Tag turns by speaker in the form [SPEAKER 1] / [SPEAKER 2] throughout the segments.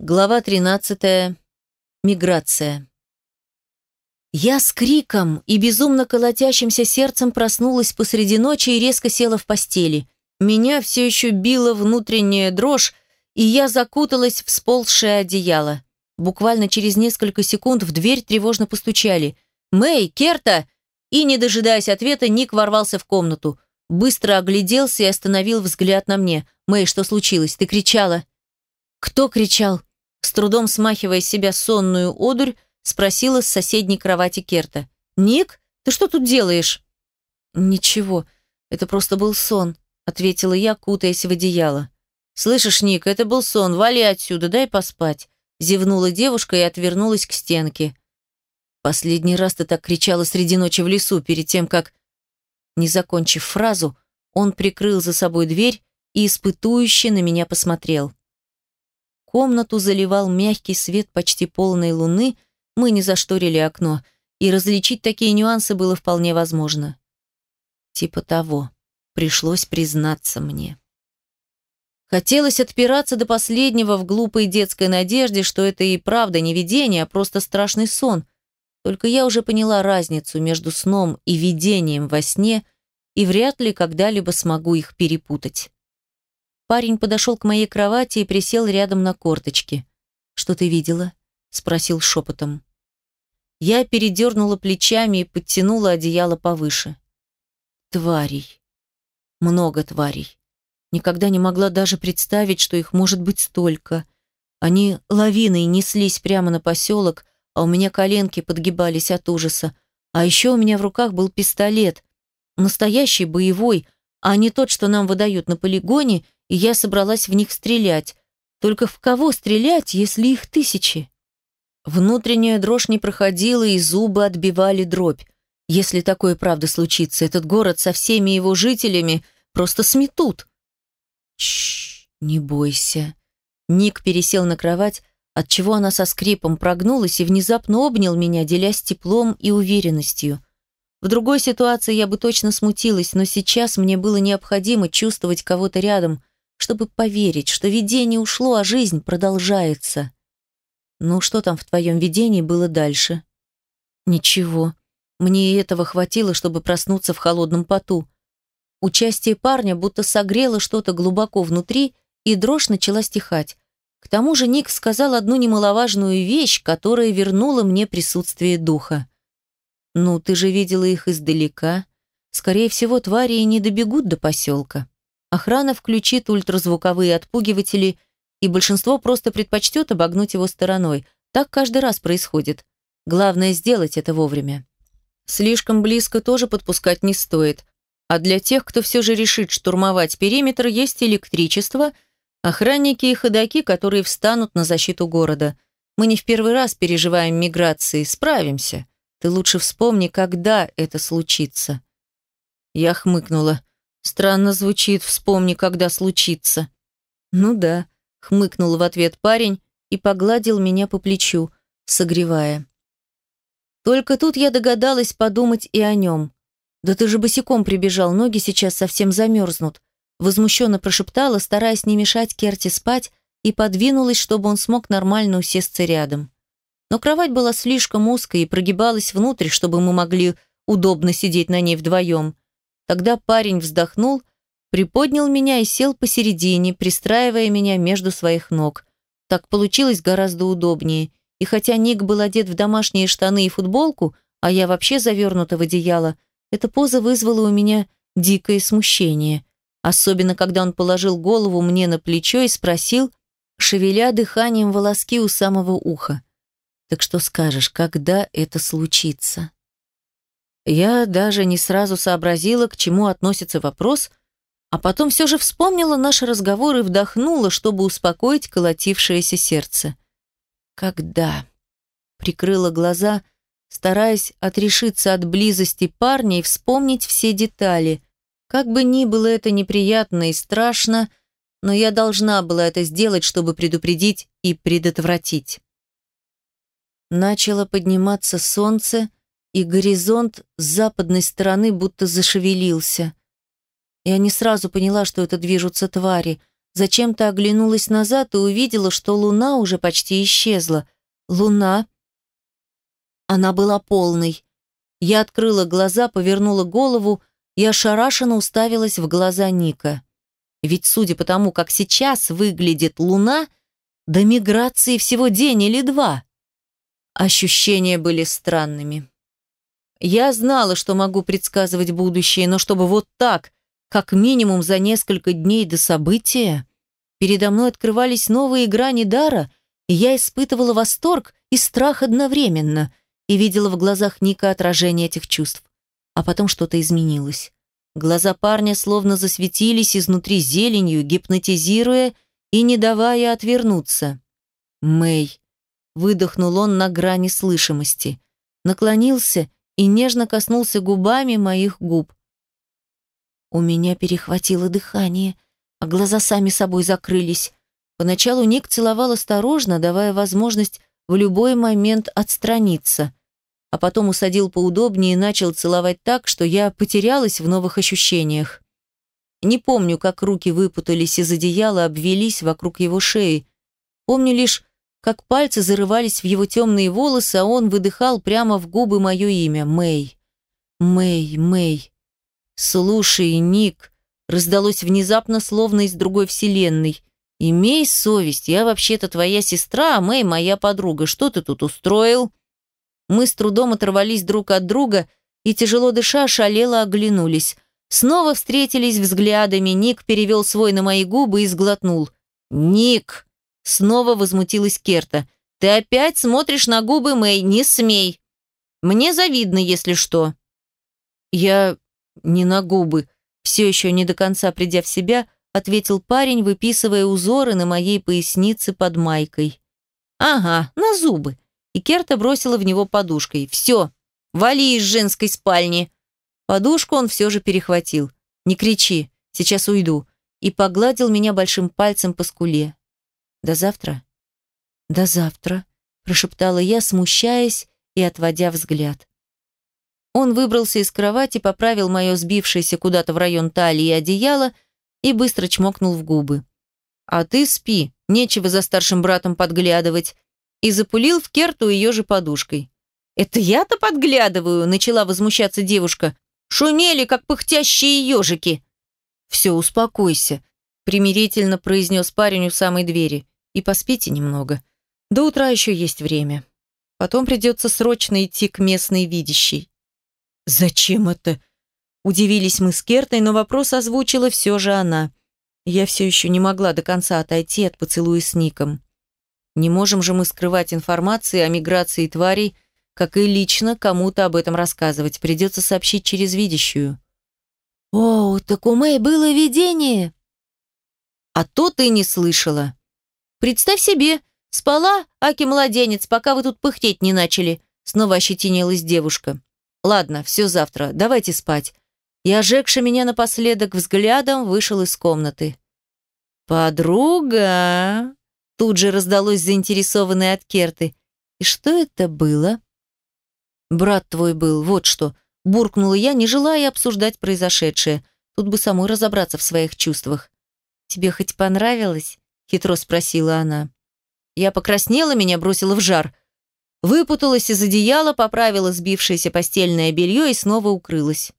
[SPEAKER 1] Глава 13. Миграция. Я с криком и безумно колотящимся сердцем проснулась посреди ночи и резко села в постели. Меня все еще била внутренняя дрожь, и я закуталась в сползшее одеяло. Буквально через несколько секунд в дверь тревожно постучали. «Мэй! Керта!» И, не дожидаясь ответа, Ник ворвался в комнату. Быстро огляделся и остановил взгляд на мне. «Мэй, что случилось? Ты кричала?» «Кто кричал?» С трудом смахивая с себя сонную одурь, спросила с соседней кровати Керта. «Ник, ты что тут делаешь?» «Ничего, это просто был сон», — ответила я, кутаясь в одеяло. «Слышишь, Ник, это был сон, вали отсюда, дай поспать», — зевнула девушка и отвернулась к стенке. «Последний раз ты так кричала среди ночи в лесу, перед тем, как...» Не закончив фразу, он прикрыл за собой дверь и испытующе на меня посмотрел. Комнату заливал мягкий свет почти полной луны, мы не зашторили окно, и различить такие нюансы было вполне возможно. Типа того, пришлось признаться мне. Хотелось отпираться до последнего в глупой детской надежде, что это и правда не видение, а просто страшный сон. Только я уже поняла разницу между сном и видением во сне и вряд ли когда-либо смогу их перепутать. Парень подошел к моей кровати и присел рядом на корточки. «Что ты видела?» – спросил шепотом. Я передернула плечами и подтянула одеяло повыше. Тварей. Много тварей. Никогда не могла даже представить, что их может быть столько. Они лавиной неслись прямо на поселок, а у меня коленки подгибались от ужаса. А еще у меня в руках был пистолет. Настоящий боевой, а не тот, что нам выдают на полигоне – и я собралась в них стрелять. Только в кого стрелять, если их тысячи? Внутренняя дрожь не проходила, и зубы отбивали дробь. Если такое правда случится, этот город со всеми его жителями просто сметут. Чш, не бойся. Ник пересел на кровать, отчего она со скрипом прогнулась и внезапно обнял меня, делясь теплом и уверенностью. В другой ситуации я бы точно смутилась, но сейчас мне было необходимо чувствовать кого-то рядом, чтобы поверить, что видение ушло, а жизнь продолжается. Ну, что там в твоем видении было дальше? Ничего. Мне и этого хватило, чтобы проснуться в холодном поту. Участие парня будто согрело что-то глубоко внутри, и дрожь начала стихать. К тому же Ник сказал одну немаловажную вещь, которая вернула мне присутствие духа. «Ну, ты же видела их издалека. Скорее всего, твари и не добегут до поселка». Охрана включит ультразвуковые отпугиватели, и большинство просто предпочтет обогнуть его стороной. Так каждый раз происходит. Главное сделать это вовремя. Слишком близко тоже подпускать не стоит. А для тех, кто все же решит штурмовать периметр, есть электричество, охранники и ходаки, которые встанут на защиту города. Мы не в первый раз переживаем миграции, справимся. Ты лучше вспомни, когда это случится. Я хмыкнула. Странно звучит, вспомни, когда случится. Ну да, хмыкнул в ответ парень и погладил меня по плечу, согревая. Только тут я догадалась подумать и о нем. «Да ты же босиком прибежал, ноги сейчас совсем замерзнут», возмущенно прошептала, стараясь не мешать Керти спать, и подвинулась, чтобы он смог нормально усесться рядом. Но кровать была слишком узкой и прогибалась внутрь, чтобы мы могли удобно сидеть на ней вдвоем. Тогда парень вздохнул, приподнял меня и сел посередине, пристраивая меня между своих ног. Так получилось гораздо удобнее. И хотя Ник был одет в домашние штаны и футболку, а я вообще завернута в одеяло, эта поза вызвала у меня дикое смущение. Особенно, когда он положил голову мне на плечо и спросил, шевеля дыханием волоски у самого уха. «Так что скажешь, когда это случится?» Я даже не сразу сообразила, к чему относится вопрос, а потом все же вспомнила наш разговор и вдохнула, чтобы успокоить колотившееся сердце. «Когда?» Прикрыла глаза, стараясь отрешиться от близости парня и вспомнить все детали. Как бы ни было это неприятно и страшно, но я должна была это сделать, чтобы предупредить и предотвратить. Начало подниматься солнце, и горизонт с западной стороны будто зашевелился. Я не сразу поняла, что это движутся твари. зачем-то оглянулась назад и увидела, что луна уже почти исчезла. Луна... Она была полной. Я открыла глаза, повернула голову и ошарашенно уставилась в глаза Ника. Ведь судя по тому, как сейчас выглядит луна, до миграции всего день или два. Ощущения были странными. Я знала, что могу предсказывать будущее, но чтобы вот так, как минимум за несколько дней до события, передо мной открывались новые грани дара, и я испытывала восторг и страх одновременно и видела в глазах Ника отражение этих чувств. А потом что-то изменилось. Глаза парня словно засветились изнутри зеленью, гипнотизируя и не давая отвернуться. «Мэй», — выдохнул он на грани слышимости, наклонился и нежно коснулся губами моих губ. У меня перехватило дыхание, а глаза сами собой закрылись. Поначалу Ник целовал осторожно, давая возможность в любой момент отстраниться а потом усадил поудобнее и начал целовать так, что я потерялась в новых ощущениях. Не помню, как руки выпутались из одеяла, обвелись вокруг его шеи. Помню лишь, как пальцы зарывались в его темные волосы, а он выдыхал прямо в губы мое имя — Мэй. Мэй, Мэй. Слушай, Ник, раздалось внезапно, словно из другой вселенной. Имей совесть, я вообще-то твоя сестра, а Мэй моя подруга. Что ты тут устроил? Мы с трудом оторвались друг от друга и, тяжело дыша, шалело оглянулись. Снова встретились взглядами, Ник перевел свой на мои губы и сглотнул. «Ник!» Снова возмутилась Керта. «Ты опять смотришь на губы Мэй, не смей! Мне завидно, если что!» «Я не на губы», все еще не до конца придя в себя, ответил парень, выписывая узоры на моей пояснице под майкой. «Ага, на зубы и Керта бросила в него подушкой. «Все, вали из женской спальни!» Подушку он все же перехватил. «Не кричи, сейчас уйду», и погладил меня большим пальцем по скуле. «До завтра?» «До завтра», прошептала я, смущаясь и отводя взгляд. Он выбрался из кровати, поправил мое сбившееся куда-то в район талии одеяло и быстро чмокнул в губы. «А ты спи, нечего за старшим братом подглядывать», и запулил в Керту ее же подушкой. «Это я-то подглядываю», — начала возмущаться девушка. «Шумели, как пыхтящие ежики». «Все, успокойся», — примирительно произнес парень у самой двери. «И поспите немного. До утра еще есть время. Потом придется срочно идти к местной видящей». «Зачем это?» Удивились мы с Кертой, но вопрос озвучила все же она. Я все еще не могла до конца отойти от поцелуя с Ником. Не можем же мы скрывать информации о миграции тварей, как и лично кому-то об этом рассказывать. Придется сообщить через видящую. «О, так у Мэй было видение!» «А то ты не слышала!» «Представь себе, спала, Аки-младенец, пока вы тут пыхтеть не начали!» Снова ощетинилась девушка. «Ладно, все завтра, давайте спать». И, ожегши меня напоследок взглядом, вышел из комнаты. «Подруга!» Тут же раздалось заинтересованное от Керты. «И что это было?» «Брат твой был, вот что», – буркнула я, не желая обсуждать произошедшее. Тут бы самой разобраться в своих чувствах. «Тебе хоть понравилось?» – хитро спросила она. Я покраснела, меня бросила в жар. Выпуталась из одеяла, поправила сбившееся постельное белье и снова укрылась.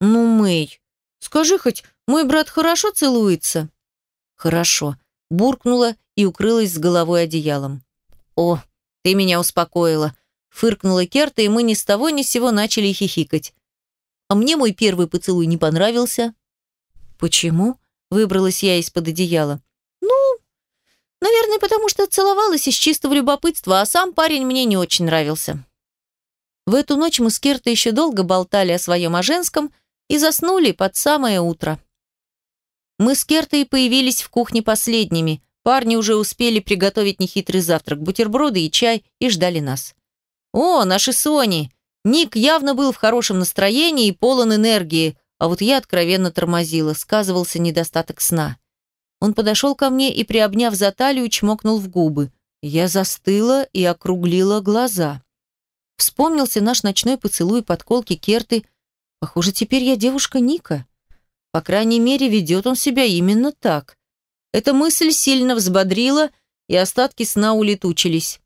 [SPEAKER 1] «Ну, Мэй, скажи хоть, мой брат хорошо целуется?» «Хорошо», буркнула и укрылась с головой одеялом. «О, ты меня успокоила!» Фыркнула Керта, и мы ни с того ни с сего начали хихикать. А мне мой первый поцелуй не понравился. «Почему?» – выбралась я из-под одеяла. «Ну, наверное, потому что целовалась из чистого любопытства, а сам парень мне не очень нравился». В эту ночь мы с Кертой еще долго болтали о своем о женском и заснули под самое утро. Мы с Кертой появились в кухне последними. Парни уже успели приготовить нехитрый завтрак, бутерброды и чай, и ждали нас. «О, наши Сони!» Ник явно был в хорошем настроении и полон энергии, а вот я откровенно тормозила, сказывался недостаток сна. Он подошел ко мне и, приобняв за талию, чмокнул в губы. Я застыла и округлила глаза. Вспомнился наш ночной поцелуй подколки Керты. Похоже, теперь я девушка Ника. По крайней мере, ведет он себя именно так. Эта мысль сильно взбодрила, и остатки сна улетучились.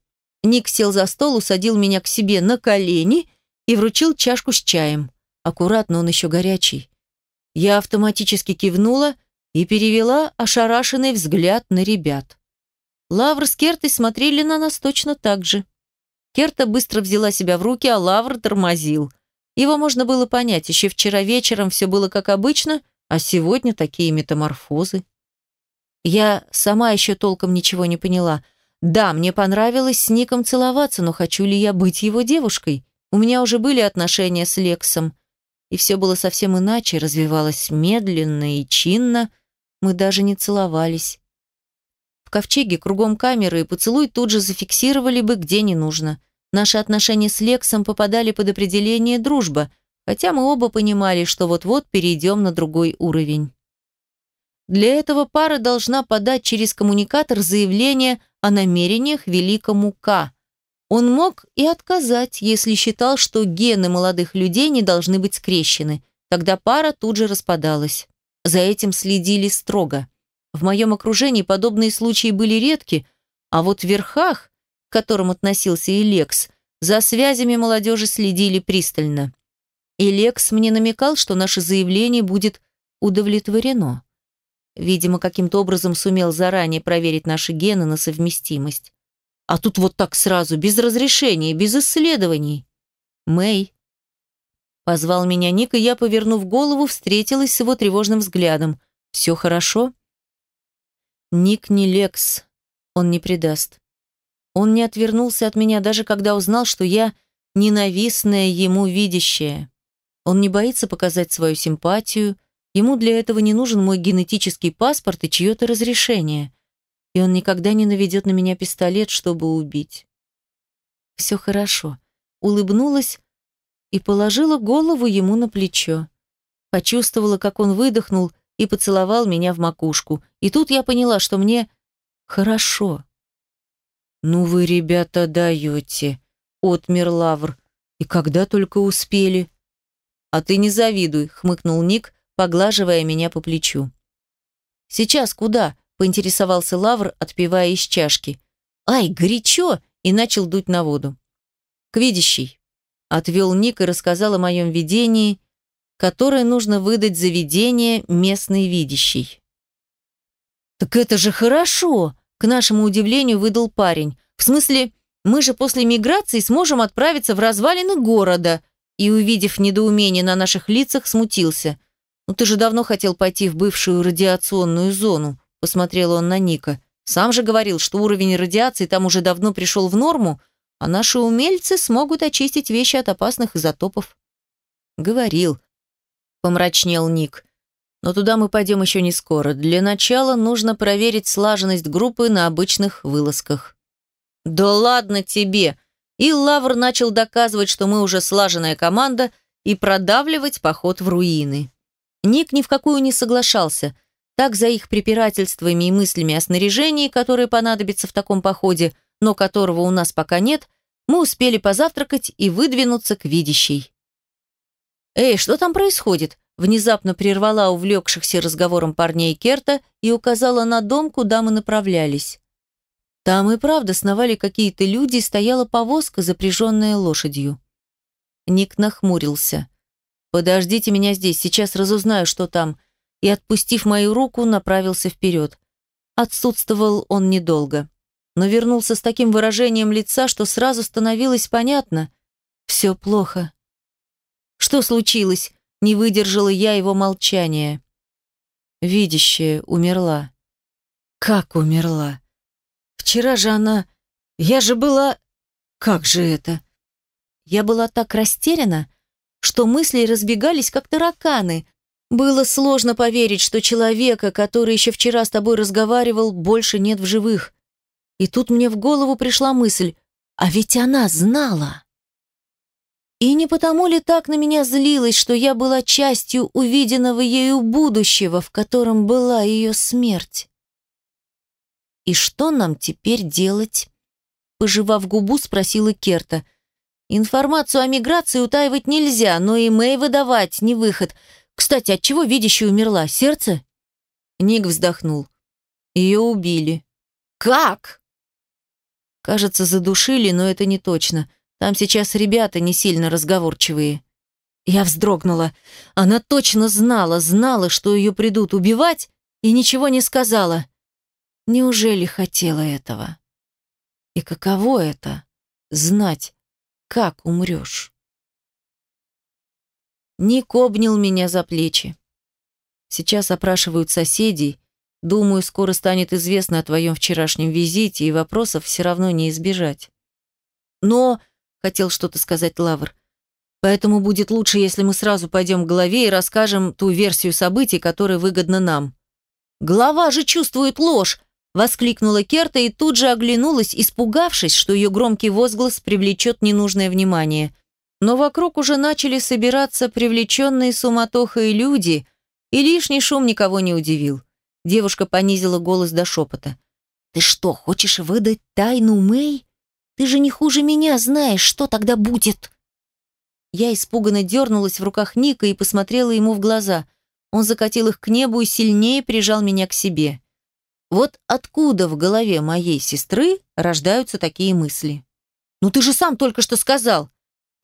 [SPEAKER 1] Ник сел за стол, усадил меня к себе на колени и вручил чашку с чаем. Аккуратно, он еще горячий. Я автоматически кивнула и перевела ошарашенный взгляд на ребят. Лавр с Кертой смотрели на нас точно так же. Керта быстро взяла себя в руки, а Лавр тормозил. Его можно было понять, еще вчера вечером все было как обычно, а сегодня такие метаморфозы. Я сама еще толком ничего не поняла. Да, мне понравилось с Ником целоваться, но хочу ли я быть его девушкой? У меня уже были отношения с Лексом, и все было совсем иначе, развивалось медленно и чинно. Мы даже не целовались. В ковчеге кругом камеры и поцелуй тут же зафиксировали бы, где не нужно. Наши отношения с Лексом попадали под определение дружба, хотя мы оба понимали, что вот-вот перейдем на другой уровень. Для этого пара должна подать через коммуникатор заявление о намерениях великому К. Он мог и отказать, если считал, что гены молодых людей не должны быть скрещены. Тогда пара тут же распадалась. За этим следили строго. В моем окружении подобные случаи были редки, а вот в верхах, к которым относился и за связями молодежи следили пристально. И мне намекал, что наше заявление будет удовлетворено. Видимо, каким-то образом сумел заранее проверить наши гены на совместимость. А тут вот так сразу, без разрешения, без исследований. Мэй. Позвал меня Ник, и я, повернув голову, встретилась с его тревожным взглядом. «Все хорошо?» Ник не Лекс. Он не предаст. Он не отвернулся от меня, даже когда узнал, что я ненавистная ему видящая. Он не боится показать свою симпатию, Ему для этого не нужен мой генетический паспорт и чье-то разрешение. И он никогда не наведет на меня пистолет, чтобы убить. Все хорошо. Улыбнулась и положила голову ему на плечо. Почувствовала, как он выдохнул и поцеловал меня в макушку. И тут я поняла, что мне хорошо. «Ну вы, ребята, даете», — отмер Лавр. «И когда только успели?» «А ты не завидуй», — хмыкнул Ник, поглаживая меня по плечу. «Сейчас куда?» – поинтересовался Лавр, отпивая из чашки. «Ай, горячо!» – и начал дуть на воду. «К видящей». Отвел Ник и рассказал о моем видении, которое нужно выдать за видение местной видящей. «Так это же хорошо!» – к нашему удивлению выдал парень. «В смысле, мы же после миграции сможем отправиться в развалины города», и, увидев недоумение на наших лицах, смутился. «Ну ты же давно хотел пойти в бывшую радиационную зону», – посмотрел он на Ника. «Сам же говорил, что уровень радиации там уже давно пришел в норму, а наши умельцы смогут очистить вещи от опасных изотопов». «Говорил», – помрачнел Ник. «Но туда мы пойдем еще не скоро. Для начала нужно проверить слаженность группы на обычных вылазках». «Да ладно тебе!» И Лавр начал доказывать, что мы уже слаженная команда, и продавливать поход в руины. Ник ни в какую не соглашался. Так за их препирательствами и мыслями о снаряжении, которое понадобится в таком походе, но которого у нас пока нет, мы успели позавтракать и выдвинуться к видящей. «Эй, что там происходит?» Внезапно прервала увлекшихся разговором парней Керта и указала на дом, куда мы направлялись. Там и правда сновали какие-то люди, и стояла повозка, запряженная лошадью. Ник нахмурился. «Подождите меня здесь, сейчас разузнаю, что там», и, отпустив мою руку, направился вперед. Отсутствовал он недолго, но вернулся с таким выражением лица, что сразу становилось понятно. «Все плохо». «Что случилось?» — не выдержала я его молчания. Видящая умерла. «Как умерла? Вчера же она... Я же была... Как же это?» Я была так растеряна, что мысли разбегались, как тараканы. Было сложно поверить, что человека, который еще вчера с тобой разговаривал, больше нет в живых. И тут мне в голову пришла мысль, а ведь она знала. И не потому ли так на меня злилась, что я была частью увиденного ею будущего, в котором была ее смерть? «И что нам теперь делать?» Пожевав губу, спросила Керта. Информацию о миграции утаивать нельзя, но и Мэй выдавать не выход. Кстати, от чего видящая умерла? Сердце? Ник вздохнул. Ее убили.
[SPEAKER 2] Как?
[SPEAKER 1] Кажется, задушили, но это не точно. Там сейчас ребята не сильно разговорчивые. Я вздрогнула. Она точно знала, знала, что ее придут убивать, и ничего не сказала. Неужели хотела этого? И каково это — знать, как умрешь? Ник обнял меня за плечи. Сейчас опрашивают соседей. Думаю, скоро станет известно о твоем вчерашнем визите, и вопросов все равно не избежать. Но, хотел что-то сказать Лавр, поэтому будет лучше, если мы сразу пойдем к главе и расскажем ту версию событий, которая выгодна нам. Глава же чувствует ложь, воскликнула Керта и тут же оглянулась, испугавшись, что ее громкий возглас привлечет ненужное внимание. Но вокруг уже начали собираться привлеченные суматохой люди, и лишний шум никого не удивил. Девушка понизила голос до шепота. «Ты что, хочешь выдать тайну Мэй? Ты же не хуже меня знаешь, что тогда будет!» Я испуганно дернулась в руках Ника и посмотрела ему в глаза. Он закатил их к небу и сильнее прижал меня к себе. Вот откуда в голове моей сестры рождаются такие мысли? «Ну ты же сам только что сказал!»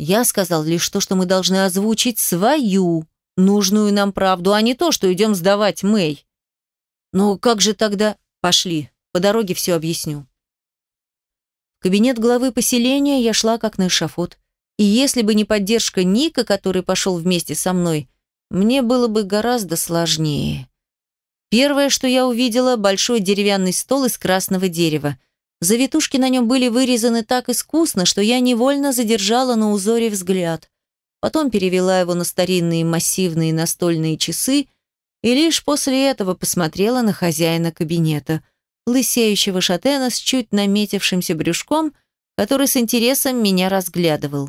[SPEAKER 1] Я сказал лишь то, что мы должны озвучить свою, нужную нам правду, а не то, что идем сдавать Мэй. Ну как же тогда? Пошли, по дороге все объясню. В кабинет главы поселения я шла как на эшафот. И если бы не поддержка Ника, который пошел вместе со мной, мне было бы гораздо сложнее. Первое, что я увидела, большой деревянный стол из красного дерева. Завитушки на нем были вырезаны так искусно, что я невольно задержала на узоре взгляд потом перевела его на старинные массивные настольные часы и лишь после этого посмотрела на хозяина кабинета, лысеющего шатена с чуть наметившимся брюшком, который с интересом меня разглядывал.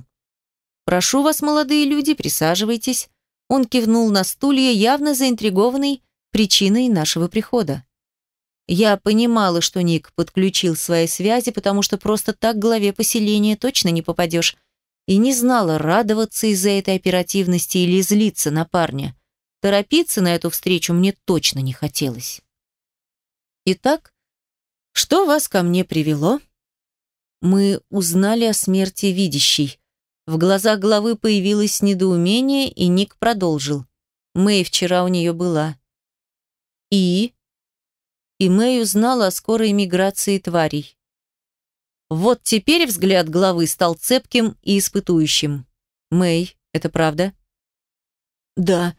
[SPEAKER 1] «Прошу вас, молодые люди, присаживайтесь». Он кивнул на стулья, явно заинтригованный причиной нашего прихода. Я понимала, что Ник подключил свои связи, потому что просто так главе поселения точно не попадешь – и не знала, радоваться из-за этой оперативности или злиться на парня. Торопиться на эту встречу мне точно не хотелось. Итак, что вас ко мне привело? Мы узнали о смерти видящей. В глазах главы появилось недоумение, и Ник продолжил. Мэй вчера у нее была. И? И Мэй узнала о скорой миграции тварей. Вот теперь взгляд главы стал цепким и испытующим. «Мэй, это правда?» «Да,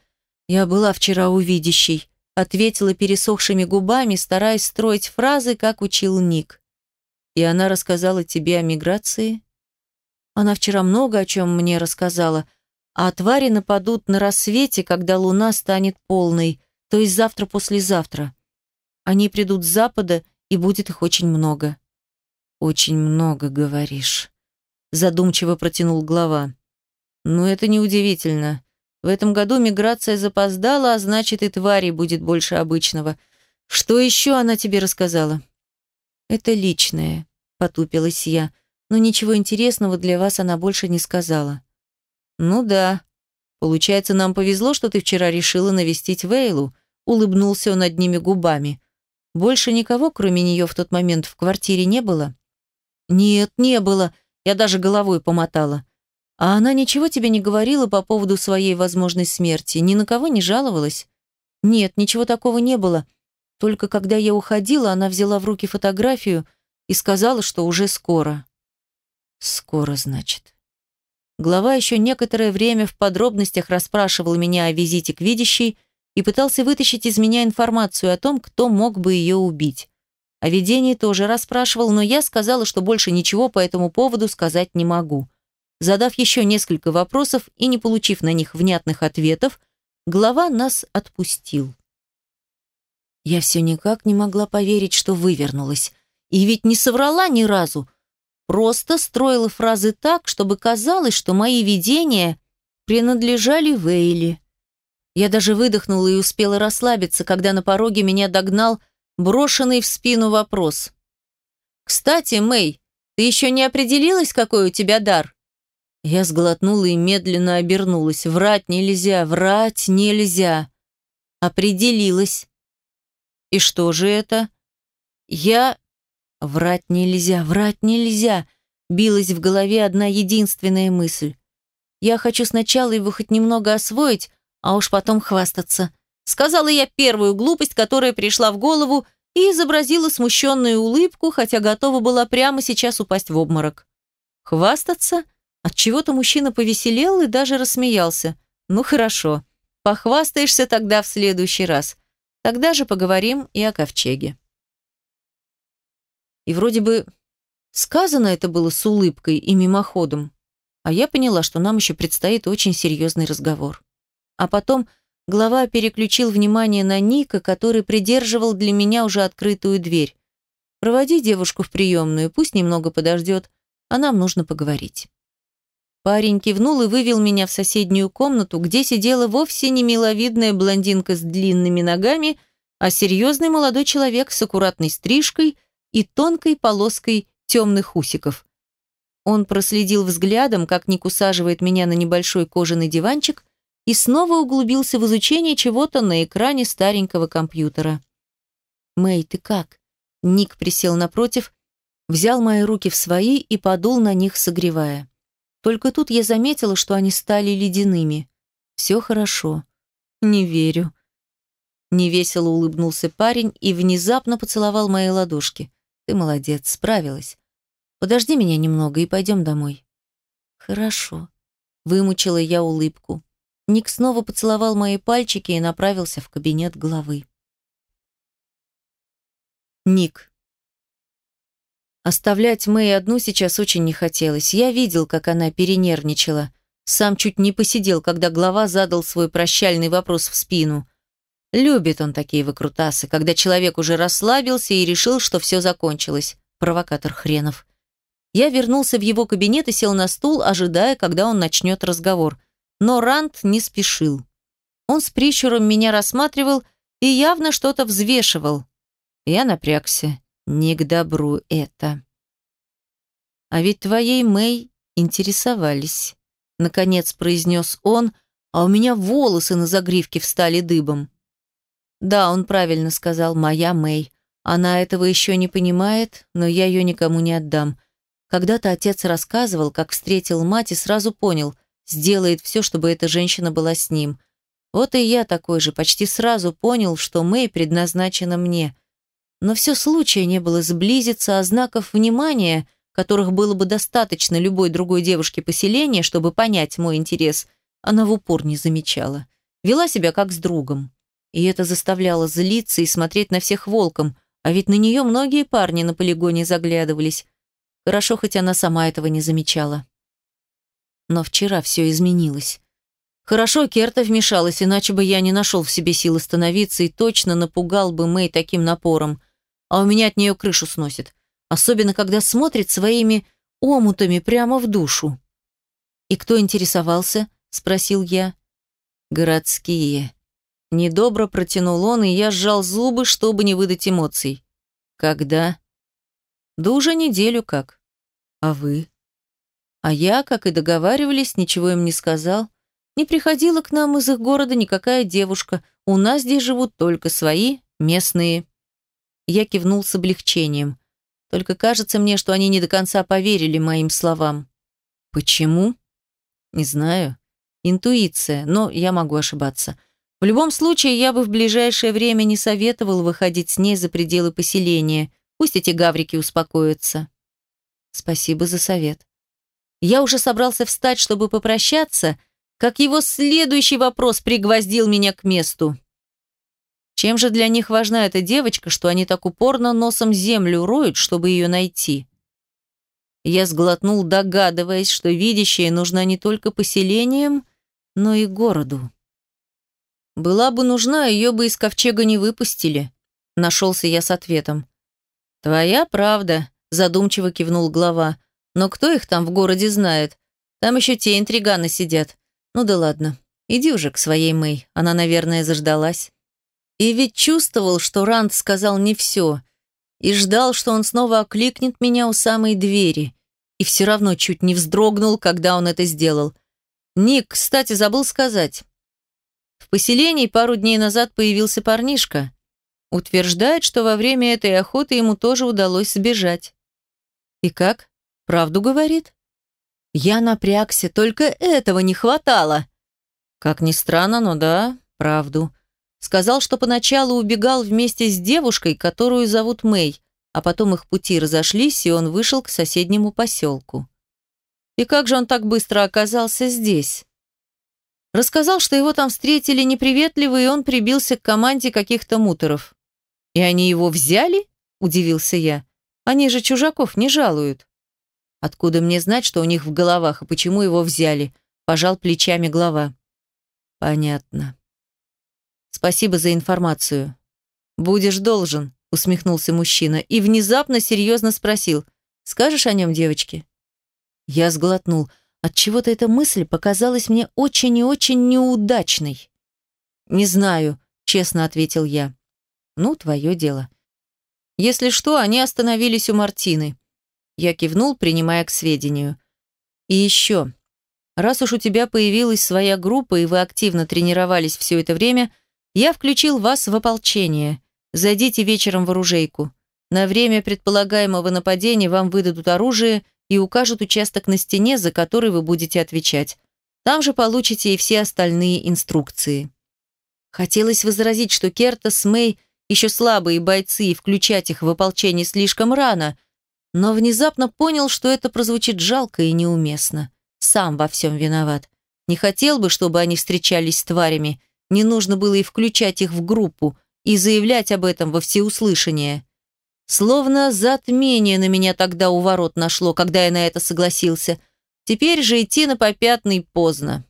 [SPEAKER 1] я была вчера у видящей», ответила пересохшими губами, стараясь строить фразы, как учил Ник. «И она рассказала тебе о миграции?» «Она вчера много о чем мне рассказала, а твари нападут на рассвете, когда луна станет полной, то есть завтра-послезавтра. Они придут с запада, и будет их очень много». «Очень много говоришь», – задумчиво протянул глава. «Ну, это неудивительно. В этом году миграция запоздала, а значит, и тварей будет больше обычного. Что еще она тебе рассказала?» «Это личное», – потупилась я, «но ничего интересного для вас она больше не сказала». «Ну да. Получается, нам повезло, что ты вчера решила навестить Вейлу», – улыбнулся он одними губами. «Больше никого, кроме нее, в тот момент в квартире не было?» «Нет, не было. Я даже головой помотала. А она ничего тебе не говорила по поводу своей возможной смерти? Ни на кого не жаловалась?» «Нет, ничего такого не было. Только когда я уходила, она взяла в руки фотографию и сказала, что уже скоро». «Скоро, значит». Глава еще некоторое время в подробностях расспрашивал меня о визите к видящей и пытался вытащить из меня информацию о том, кто мог бы ее убить. О видении тоже расспрашивал, но я сказала, что больше ничего по этому поводу сказать не могу. Задав еще несколько вопросов и не получив на них внятных ответов, глава нас отпустил. Я все никак не могла поверить, что вывернулась. И ведь не соврала ни разу. Просто строила фразы так, чтобы казалось, что мои видения принадлежали Вейли. Я даже выдохнула и успела расслабиться, когда на пороге меня догнал брошенный в спину вопрос. «Кстати, Мэй, ты еще не определилась, какой у тебя дар?» Я сглотнула и медленно обернулась. Врать нельзя, врать нельзя. Определилась. «И что же это?» Я... Врать нельзя, врать нельзя. Билась в голове одна единственная мысль. Я хочу сначала его хоть немного освоить, а уж потом хвастаться. Сказала я первую глупость, которая пришла в голову, и изобразила смущенную улыбку, хотя готова была прямо сейчас упасть в обморок. Хвастаться? От чего то мужчина повеселел и даже рассмеялся. Ну хорошо, похвастаешься тогда в следующий раз. Тогда же поговорим и о ковчеге. И вроде бы сказано это было с улыбкой и мимоходом, а я поняла, что нам еще предстоит очень серьезный разговор. А потом глава переключил внимание на Ника, который придерживал для меня уже открытую дверь. «Проводи девушку в приемную, пусть немного подождет, а нам нужно поговорить». Парень кивнул и вывел меня в соседнюю комнату, где сидела вовсе не миловидная блондинка с длинными ногами, а серьезный молодой человек с аккуратной стрижкой и тонкой полоской темных усиков. Он проследил взглядом, как Ник усаживает меня на небольшой кожаный диванчик и снова углубился в изучение чего-то на экране старенького компьютера. «Мэй, ты как?» Ник присел напротив, взял мои руки в свои и подул на них, согревая. Только тут я заметила, что они стали ледяными. «Все хорошо». «Не верю». Невесело улыбнулся парень и внезапно поцеловал мои ладошки. «Ты молодец, справилась. Подожди меня немного и пойдем домой». «Хорошо», — вымучила я улыбку. Ник снова поцеловал мои пальчики и направился в кабинет главы. Ник. Оставлять Мэй одну сейчас очень не хотелось. Я видел, как она перенервничала. Сам чуть не посидел, когда глава задал свой прощальный вопрос в спину. Любит он такие выкрутасы, когда человек уже расслабился и решил, что все закончилось. Провокатор хренов. Я вернулся в его кабинет и сел на стул, ожидая, когда он начнет разговор. Но Ранд не спешил. Он с прищуром меня рассматривал и явно что-то взвешивал. Я напрягся. Не к добру это. А ведь твоей Мэй интересовались. Наконец произнес он, а у меня волосы на загривке встали дыбом. Да, он правильно сказал, моя Мэй. Она этого еще не понимает, но я ее никому не отдам. Когда-то отец рассказывал, как встретил мать и сразу понял, сделает все, чтобы эта женщина была с ним. Вот и я такой же, почти сразу понял, что Мэй предназначена мне. Но все случая не было сблизиться, а знаков внимания, которых было бы достаточно любой другой девушке поселения, чтобы понять мой интерес, она в упор не замечала. Вела себя как с другом. И это заставляло злиться и смотреть на всех волком, а ведь на нее многие парни на полигоне заглядывались. Хорошо, хоть она сама этого не замечала. Но вчера все изменилось. Хорошо, Керта вмешалась, иначе бы я не нашел в себе сил остановиться и точно напугал бы Мэй таким напором а у меня от нее крышу сносит. Особенно, когда смотрит своими омутами прямо в душу. «И кто интересовался?» – спросил я. «Городские». Недобро протянул он, и я сжал зубы, чтобы не выдать эмоций. «Когда?» «Да уже неделю как». «А вы?» А я, как и договаривались, ничего им не сказал. Не приходила к нам из их города никакая девушка. У нас здесь живут только свои, местные. Я кивнул с облегчением. Только кажется мне, что они не до конца поверили моим словам. Почему? Не знаю. Интуиция, но я могу ошибаться. В любом случае, я бы в ближайшее время не советовал выходить с ней за пределы поселения. Пусть эти гаврики успокоятся. Спасибо за совет. Я уже собрался встать, чтобы попрощаться, как его следующий вопрос пригвоздил меня к месту. Чем же для них важна эта девочка, что они так упорно носом землю роют, чтобы ее найти? Я сглотнул, догадываясь, что видящая нужна не только поселениям, но и городу. Была бы нужна, ее бы из ковчега не выпустили. Нашелся я с ответом. «Твоя правда», – задумчиво кивнул глава. «Но кто их там в городе знает? Там еще те интриганы сидят. Ну да ладно, иди уже к своей Мэй, она, наверное, заждалась». И ведь чувствовал, что Ранд сказал не все, и ждал, что он снова окликнет меня у самой двери, и все равно чуть не вздрогнул, когда он это сделал. Ник, кстати, забыл сказать. В поселении пару дней назад появился парнишка. Утверждает, что во время этой охоты ему тоже удалось сбежать. И как? Правду говорит? Я напрягся, только этого не хватало. Как ни странно, но да, правду. Сказал, что поначалу убегал вместе с девушкой, которую зовут Мэй, а потом их пути разошлись, и он вышел к соседнему поселку. И как же он так быстро оказался здесь? Рассказал, что его там встретили неприветливо, и он прибился к команде каких-то муторов. «И они его взяли?» – удивился я. «Они же чужаков не жалуют». «Откуда мне знать, что у них в головах, и почему его взяли?» – пожал плечами глава. Понятно. Спасибо за информацию. Будешь должен, усмехнулся мужчина и внезапно серьезно спросил: "Скажешь о нем девочке?" Я сглотнул. От чего-то эта мысль показалась мне очень и очень неудачной. Не знаю, честно ответил я. Ну, твое дело. Если что, они остановились у Мартины. Я кивнул, принимая к сведению. И еще. Раз уж у тебя появилась своя группа, и вы активно тренировались все это время, я включил вас в ополчение. Зайдите вечером в оружейку. На время предполагаемого нападения вам выдадут оружие и укажут участок на стене, за который вы будете отвечать. Там же получите и все остальные инструкции. Хотелось возразить, что Керта с Мэй еще слабые бойцы, и включать их в ополчение слишком рано, но внезапно понял, что это прозвучит жалко и неуместно сам во всем виноват. Не хотел бы, чтобы они встречались с тварями. Не нужно было и включать их в группу, и заявлять об этом во всеуслышание. Словно затмение на меня тогда у ворот нашло, когда я на это согласился. Теперь же идти на попятный поздно.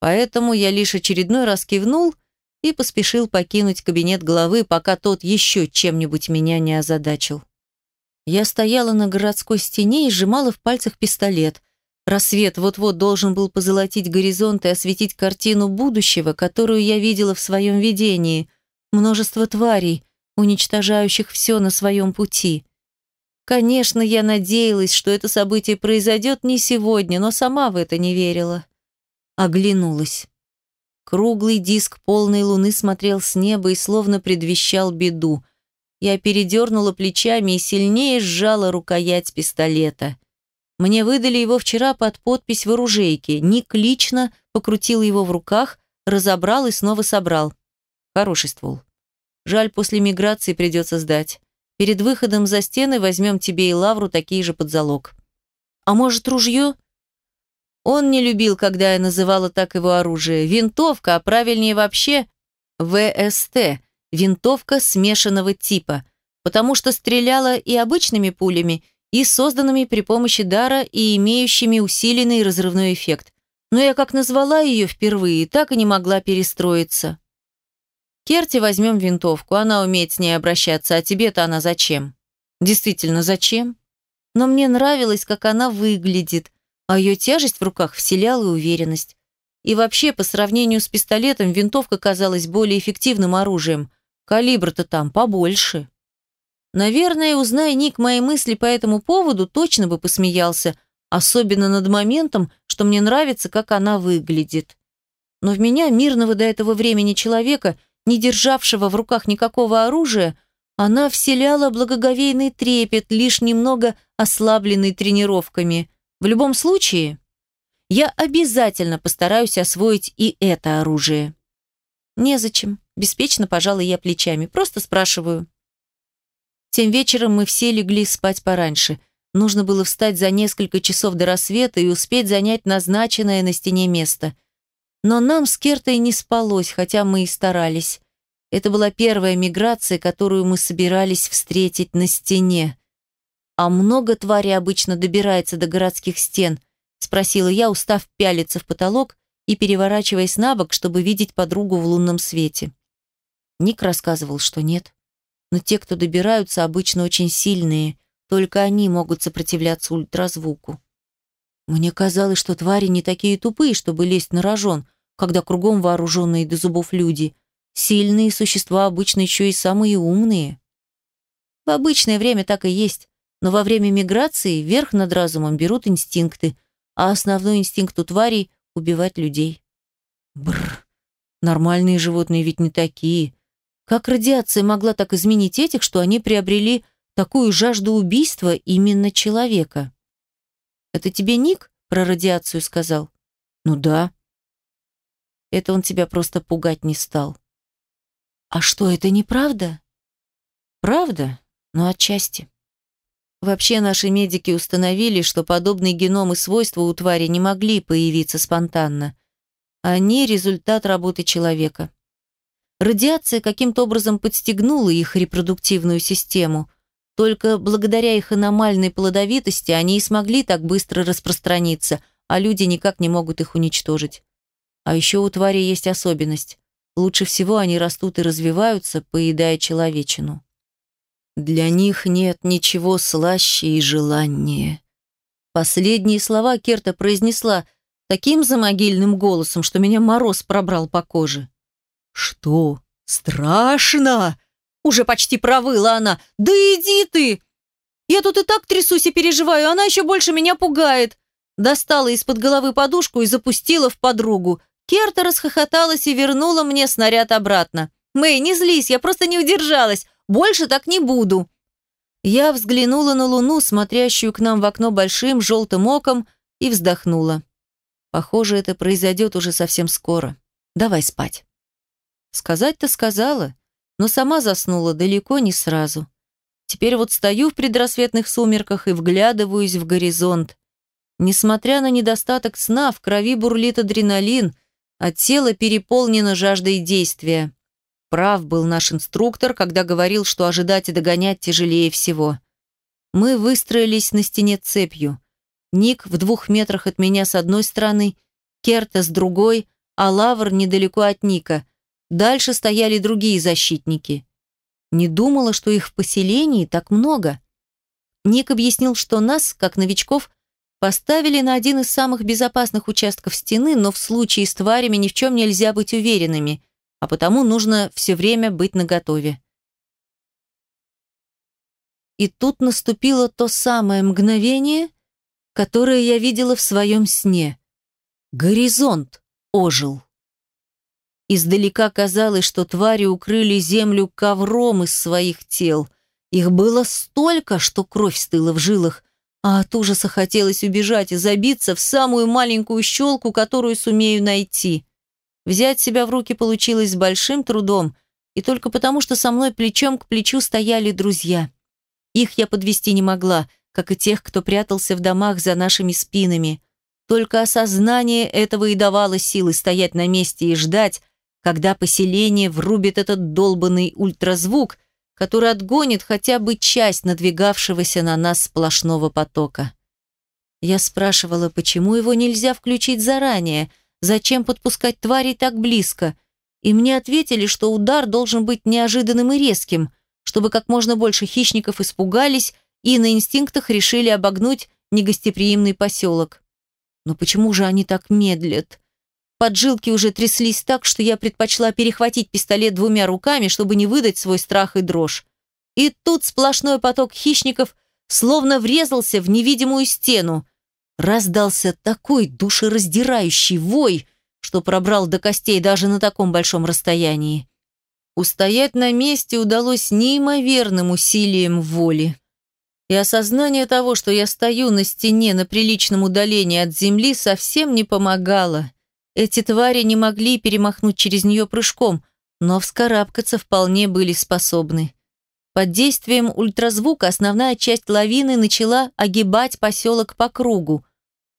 [SPEAKER 1] Поэтому я лишь очередной раз кивнул и поспешил покинуть кабинет главы, пока тот еще чем-нибудь меня не озадачил. Я стояла на городской стене и сжимала в пальцах пистолет – Рассвет вот-вот должен был позолотить горизонт и осветить картину будущего, которую я видела в своем видении. Множество тварей, уничтожающих все на своем пути. Конечно, я надеялась, что это событие произойдет не сегодня, но сама в это не верила. Оглянулась. Круглый диск полной луны смотрел с неба и словно предвещал беду. Я передернула плечами и сильнее сжала рукоять пистолета. Мне выдали его вчера под подпись в оружейке. Ник лично покрутил его в руках, разобрал и снова собрал. Хороший ствол. Жаль, после миграции придется сдать. Перед выходом за стены возьмем тебе и Лавру такие же под залог. А может, ружье? Он не любил, когда я называла так его оружие. Винтовка, а правильнее вообще ВСТ, винтовка смешанного типа, потому что стреляла и обычными пулями, и созданными при помощи дара и имеющими усиленный разрывной эффект. Но я как назвала ее впервые, так и не могла перестроиться. Керти возьмем винтовку, она умеет с ней обращаться, а тебе-то она зачем? Действительно, зачем? Но мне нравилось, как она выглядит, а ее тяжесть в руках вселяла уверенность. И вообще, по сравнению с пистолетом, винтовка казалась более эффективным оружием. Калибр-то там побольше. Наверное, узная Ник мои мысли по этому поводу, точно бы посмеялся, особенно над моментом, что мне нравится, как она выглядит. Но в меня, мирного до этого времени человека, не державшего в руках никакого оружия, она вселяла благоговейный трепет, лишь немного ослабленный тренировками. В любом случае, я обязательно постараюсь освоить и это оружие. Незачем, беспечно пожала я плечами, просто спрашиваю. Тем вечером мы все легли спать пораньше. Нужно было встать за несколько часов до рассвета и успеть занять назначенное на стене место. Но нам с Кертой не спалось, хотя мы и старались. Это была первая миграция, которую мы собирались встретить на стене. «А много твари обычно добирается до городских стен?» – спросила я, устав пялиться в потолок и переворачиваясь на бок, чтобы видеть подругу в лунном свете. Ник рассказывал, что нет но те, кто добираются, обычно очень сильные, только они могут сопротивляться ультразвуку. Мне казалось, что твари не такие тупые, чтобы лезть на рожон, когда кругом вооруженные до зубов люди. Сильные существа обычно еще и самые умные. В обычное время так и есть, но во время миграции верх над разумом берут инстинкты, а основной инстинкт у тварей — убивать людей. Бррр, нормальные животные ведь не такие. Как радиация могла так изменить этих, что они приобрели такую жажду убийства именно человека? «Это тебе Ник про радиацию сказал?» «Ну да». Это он тебя просто пугать не стал. «А что, это неправда?» «Правда, но отчасти». Вообще наши медики установили, что подобные геномы свойства у твари не могли появиться спонтанно. Они – результат работы человека. Радиация каким-то образом подстегнула их репродуктивную систему. Только благодаря их аномальной плодовитости они и смогли так быстро распространиться, а люди никак не могут их уничтожить. А еще у твари есть особенность. Лучше всего они растут и развиваются, поедая человечину. Для них нет ничего слаще и желаннее. Последние слова Керта произнесла таким замогильным голосом, что меня мороз пробрал по коже. «Что? Страшно?» Уже почти провыла она. «Да иди ты! Я тут и так трясусь и переживаю, она еще больше меня пугает!» Достала из-под головы подушку и запустила в подругу. Керта расхохоталась и вернула мне снаряд обратно. «Мэй, не злись, я просто не удержалась. Больше так не буду». Я взглянула на луну, смотрящую к нам в окно большим желтым оком, и вздохнула. Похоже, это произойдет уже совсем скоро. Давай спать. Сказать-то сказала, но сама заснула далеко не сразу. Теперь вот стою в предрассветных сумерках и вглядываюсь в горизонт. Несмотря на недостаток сна, в крови бурлит адреналин, а тело переполнено жаждой действия. Прав был наш инструктор, когда говорил, что ожидать и догонять тяжелее всего. Мы выстроились на стене цепью. Ник в двух метрах от меня с одной стороны, Керта с другой, а Лавр недалеко от Ника. Дальше стояли другие защитники. Не думала, что их в поселении так много. Ник объяснил, что нас, как новичков, поставили на один из самых безопасных участков стены, но в случае с тварями ни в чем нельзя быть уверенными – а потому нужно все время быть наготове. И тут наступило то самое мгновение, которое я видела в своем сне. Горизонт ожил. Издалека казалось, что твари укрыли землю ковром из своих тел. Их было столько, что кровь стыла в жилах, а от ужаса хотелось убежать и забиться в самую маленькую щелку, которую сумею найти. Взять себя в руки получилось с большим трудом, и только потому, что со мной плечом к плечу стояли друзья. Их я подвести не могла, как и тех, кто прятался в домах за нашими спинами. Только осознание этого и давало силы стоять на месте и ждать, когда поселение врубит этот долбанный ультразвук, который отгонит хотя бы часть надвигавшегося на нас сплошного потока. Я спрашивала, почему его нельзя включить заранее – Зачем подпускать тварей так близко? И мне ответили, что удар должен быть неожиданным и резким, чтобы как можно больше хищников испугались и на инстинктах решили обогнуть негостеприимный поселок. Но почему же они так медлят? Поджилки уже тряслись так, что я предпочла перехватить пистолет двумя руками, чтобы не выдать свой страх и дрожь. И тут сплошной поток хищников словно врезался в невидимую стену раздался такой душераздирающий вой, что пробрал до костей даже на таком большом расстоянии. Устоять на месте удалось неимоверным усилием воли. И осознание того, что я стою на стене на приличном удалении от земли, совсем не помогало. Эти твари не могли перемахнуть через нее прыжком, но вскарабкаться вполне были способны. Под действием ультразвука основная часть лавины начала огибать поселок по кругу.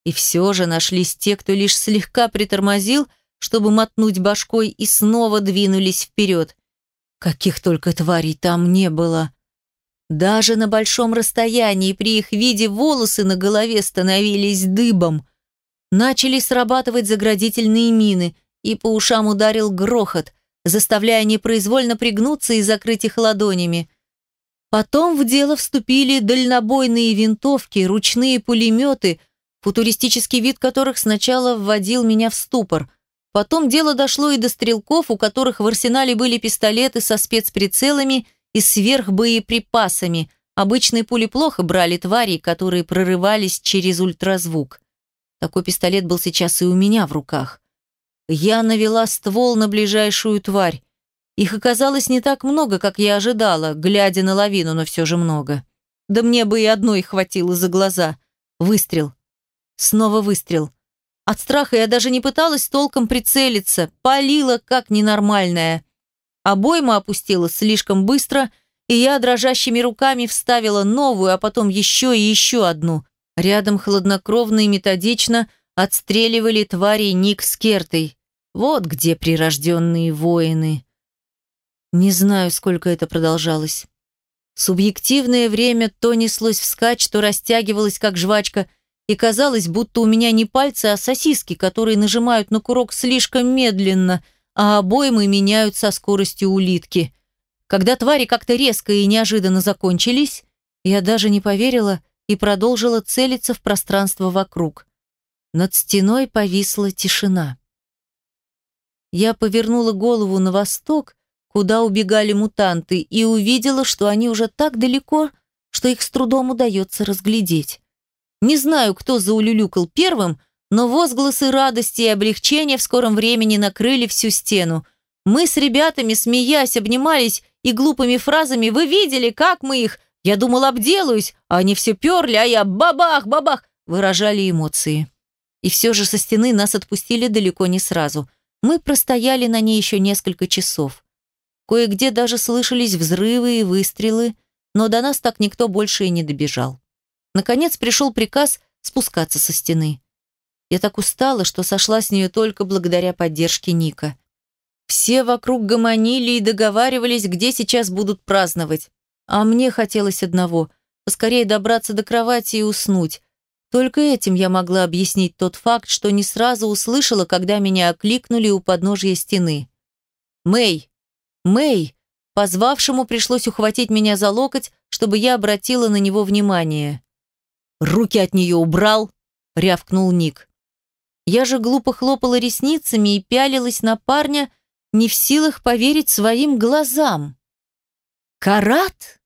[SPEAKER 1] И все же нашлись те, кто лишь слегка притормозил, чтобы мотнуть башкой и снова двинулись вперед. Каких только тварей там не было. Даже на большом расстоянии при их виде волосы на голове становились дыбом. Начали срабатывать заградительные мины, и по ушам ударил грохот, заставляя непроизвольно пригнуться и закрыть их ладонями. Потом в дело вступили дальнобойные винтовки, ручные пулеметы, футуристический вид которых сначала вводил меня в ступор. Потом дело дошло и до стрелков, у которых в арсенале были пистолеты со спецприцелами и сверхбоеприпасами. Обычные пули плохо брали твари, которые прорывались через ультразвук. Такой пистолет был сейчас и у меня в руках. Я навела ствол на ближайшую тварь. Их оказалось не так много, как я ожидала, глядя на лавину, но все же много. Да мне бы и одной хватило за глаза. Выстрел. Снова выстрел. От страха я даже не пыталась толком прицелиться, палила как ненормальная. Обойма опустила слишком быстро, и я дрожащими руками вставила новую, а потом еще и еще одну. Рядом хладнокровно и методично отстреливали твари Ник с Кертой. Вот где прирожденные воины. Не знаю, сколько это продолжалось. Субъективное время то неслось вскачь, то растягивалось, как жвачка, и казалось, будто у меня не пальцы, а сосиски, которые нажимают на курок слишком медленно, а обоймы меняют со скоростью улитки. Когда твари как-то резко и неожиданно закончились, я даже не поверила и продолжила целиться в пространство вокруг. Над стеной повисла тишина. Я повернула голову на восток, куда убегали мутанты, и увидела, что они уже так далеко, что их с трудом удается разглядеть. Не знаю, кто заулюлюкал первым, но возгласы радости и облегчения в скором времени накрыли всю стену. Мы с ребятами, смеясь, обнимались и глупыми фразами «Вы видели, как мы их? Я думал, обделаюсь, а они все перли, а я бабах-бабах!» выражали эмоции. И все же со стены нас отпустили далеко не сразу. Мы простояли на ней еще несколько часов. Кое-где даже слышались взрывы и выстрелы, но до нас так никто больше и не добежал. Наконец пришел приказ спускаться со стены. Я так устала, что сошла с нее только благодаря поддержке Ника. Все вокруг гомонили и договаривались, где сейчас будут праздновать. А мне хотелось одного – поскорее добраться до кровати и уснуть. Только этим я могла объяснить тот факт, что не сразу услышала, когда меня окликнули у подножия стены. «Мэй, Мэй, позвавшему пришлось ухватить меня за локоть, чтобы я обратила на него внимание. «Руки от нее убрал!» — рявкнул Ник. Я же глупо хлопала ресницами и пялилась на парня, не в силах поверить своим глазам. «Карат?»